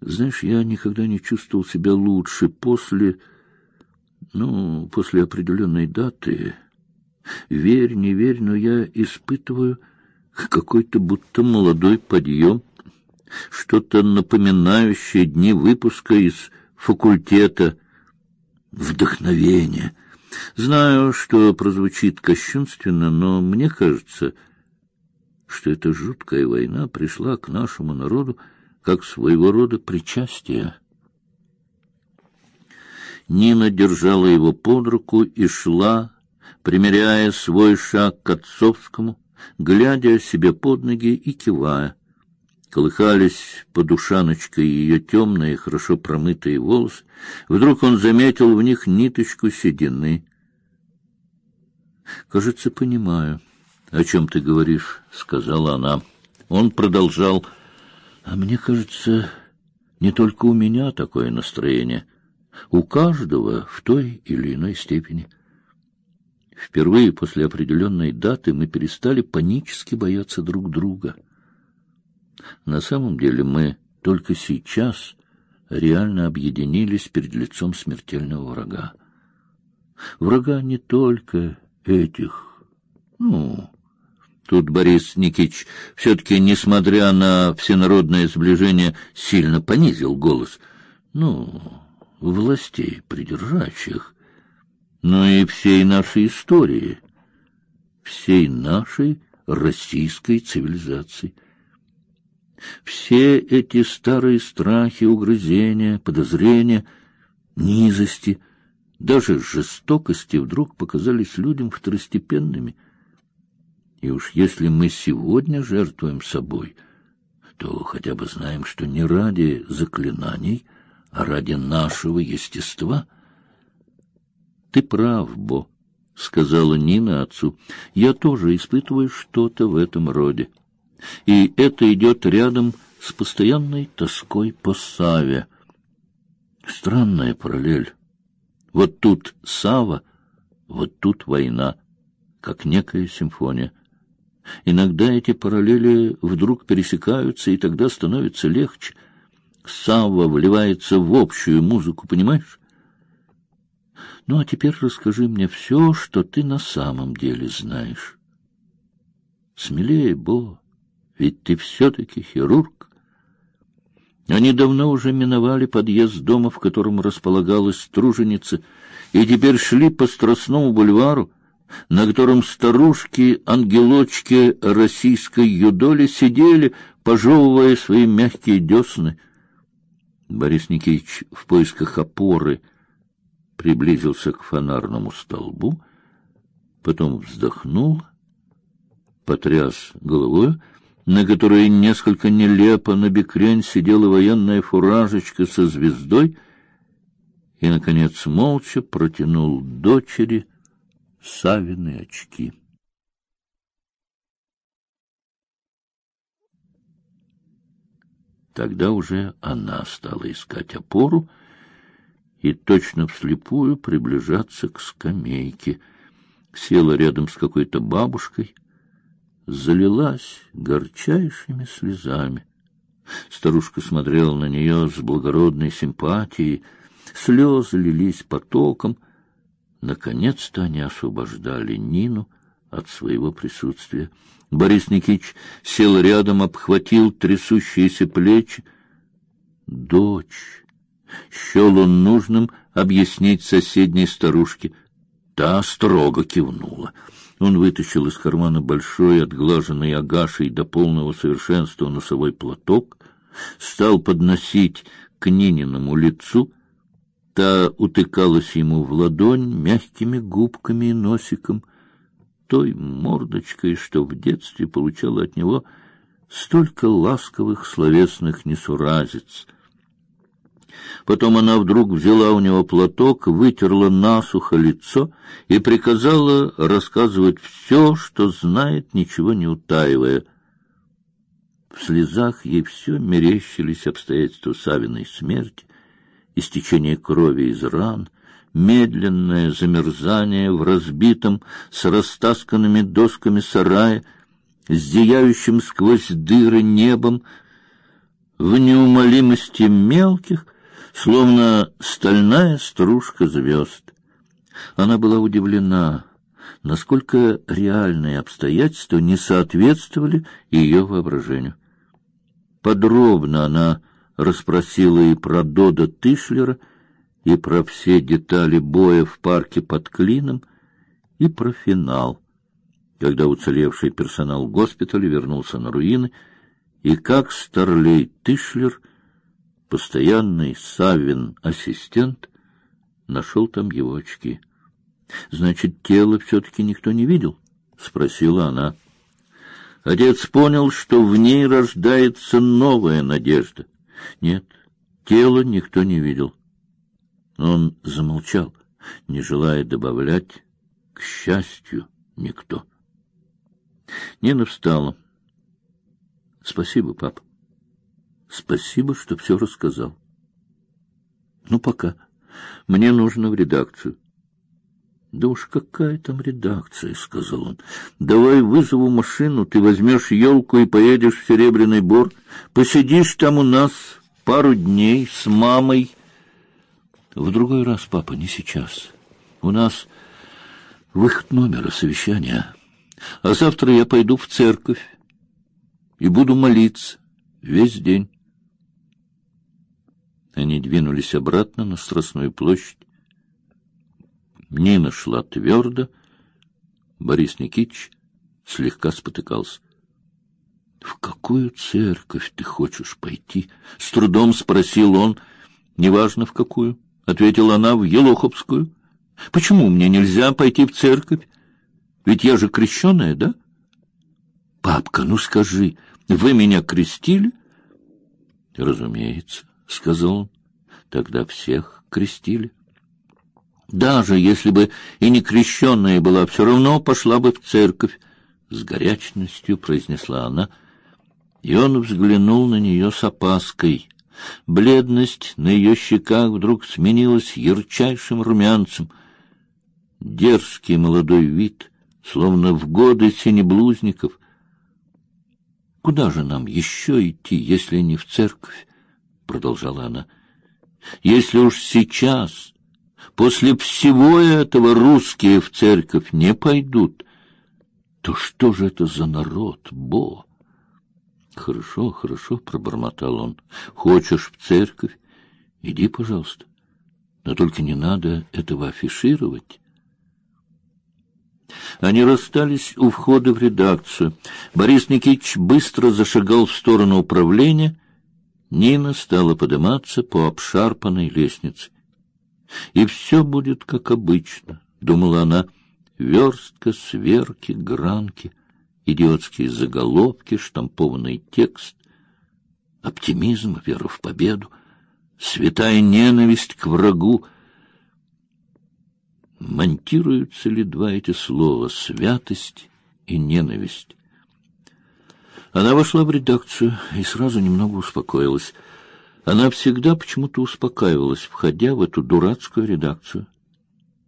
Знаешь, я никогда не чувствовал себя лучше после, ну, после определенной даты. Верь, не верь, но я испытываю какой-то будто молодой подъем, что-то напоминающее дни выпуска из факультета, вдохновение. Знаю, что прозвучит кощунственно, но мне кажется, что эта жуткая война пришла к нашему народу как своего рода причастие. Нина держала его под руку и шла, примеряя свой шаг к отцовскому, глядя себе под ноги и кивая. Колыхались под ушаночкой ее темные, хорошо промытые волосы. Вдруг он заметил в них ниточку седины. «Кажется, понимаю, о чем ты говоришь», — сказала она. Он продолжал а мне кажется, не только у меня такое настроение, у каждого в той или иной степени. Впервые после определенной даты мы перестали панически бояться друг друга. На самом деле мы только сейчас реально объединились перед лицом смертельного врага. Врага не только этих, ну, Тут Борис Никитич все-таки, несмотря на всенародное сближение, сильно понизил голос. Ну, властей придержащих, но и всей нашей истории, всей нашей российской цивилизации. Все эти старые страхи, угрызения, подозрения, низости, даже жестокости вдруг показались людям второстепенными — и уж если мы сегодня жертвуем собой, то хотя бы знаем, что не ради заклинаний, а ради нашего естества. Ты прав, Бо, сказала Нина отцу. Я тоже испытываю что-то в этом роде. И это идет рядом с постоянной тоской по Саве. Странная параллель. Вот тут Сава, вот тут война, как некая симфония. Иногда эти параллели вдруг пересекаются, и тогда становится легче. Савва вливается в общую музыку, понимаешь? Ну, а теперь расскажи мне все, что ты на самом деле знаешь. Смелее, Бо, ведь ты все-таки хирург. Они давно уже миновали подъезд дома, в котором располагалась труженица, и теперь шли по Страстному бульвару, на котором старушки-ангелочки российской юдоли сидели, пожевывая свои мягкие десны. Борис Никитич в поисках опоры приблизился к фонарному столбу, потом вздохнул, потряс головой, на которой несколько нелепо на бекрень сидела военная фуражечка со звездой, и, наконец, молча протянул дочери Савины очки. Тогда уже она стала искать опору и точно вслепую приближаться к скамейке. Села рядом с какой-то бабушкой, залилась горчайшими слезами. Старушка смотрела на нее с благородной симпатией, слезы лились потоком — Наконец-то они освобождали Нину от своего присутствия. Борис Никитич сел рядом, обхватил трясущиеся плечи. Дочь. Счел он нужным объяснить соседней старушке. Та строго кивнула. Он вытащил из кармана большой, отглаженный агашей до полного совершенства носовой платок, стал подносить к Нининому лицу — Та утыкалась ему в ладонь мягкими губками и носиком, той мордочкой, что в детстве получала от него столько ласковых словесных несуразиц. Потом она вдруг взяла у него платок, вытерла насухо лицо и приказала рассказывать все, что знает, ничего не утаивая. В слезах ей все мерещились обстоятельства Савиной смерти, истечение крови из ран, медленное замерзание в разбитом с растасканными досками сарае, с зияющим сквозь дыры небом. в неумолимости мелких, словно стальная стружка звезд. Она была удивлена, насколько реальные обстоятельства не соответствовали ее воображению. Подробно она расспросила и про Дода Тышлера, и про все детали боя в парке под Клином, и про финал, когда уцелевший персонал госпиталя вернулся на руины, и как Старлей Тышлер, постоянный Савин ассистент, нашел там его очки. Значит, тело все-таки никто не видел? спросила она. Отец понял, что в ней рождается новая надежда. Нет, тело никто не видел. Он замолчал, не желая добавлять к счастью никто. Нина встала. Спасибо, папа. Спасибо, что все рассказал. Ну пока. Мне нужно в редакцию. Да уж какая там редакция, сказал он. Давай вызову машину, ты возьмешь елку и поедешь в Серебряный Бор, посидишь там у нас пару дней с мамой. В другой раз, папа, не сейчас. У нас выход номера совещания. А завтра я пойду в церковь и буду молиться весь день. Они двинулись обратно на Страстную площадь. Нина шла твердо, Борис Никитич слегка спотыкался. — В какую церковь ты хочешь пойти? — с трудом спросил он. — Неважно, в какую, — ответила она, — в Елоховскую. — Почему мне нельзя пойти в церковь? Ведь я же крещеная, да? — Папка, ну скажи, вы меня крестили? — Разумеется, — сказал он. — Тогда всех крестили. Даже если бы и не крещенная была, все равно пошла бы в церковь, — с горячностью произнесла она, и он взглянул на нее с опаской. Бледность на ее щеках вдруг сменилась ярчайшим румянцем. Дерзкий молодой вид, словно в годы синеблузников. — Куда же нам еще идти, если не в церковь? — продолжала она. — Если уж сейчас После всего этого русские в церковь не пойдут. То что же это за народ, Бо? Хорошо, хорошо, пробормотал он. Хочешь в церковь? Иди, пожалуйста. Но только не надо этого афишировать. Они расстались у входа в редакцию. Борис Никитич быстро зашагал в сторону управления. Нина стала подниматься по обшарпанной лестнице и все будет как обычно, думала она. Верстка, сверки, гранки, идиотские заголовки, штампованный текст, оптимизм, вера в победу, святая ненависть к врагу. Монтируются ли два эти слова святость и ненависть? Она вошла в редакцию и сразу немного успокоилась. Она всегда почему-то успокаивалась, входя в эту дурацкую редакцию.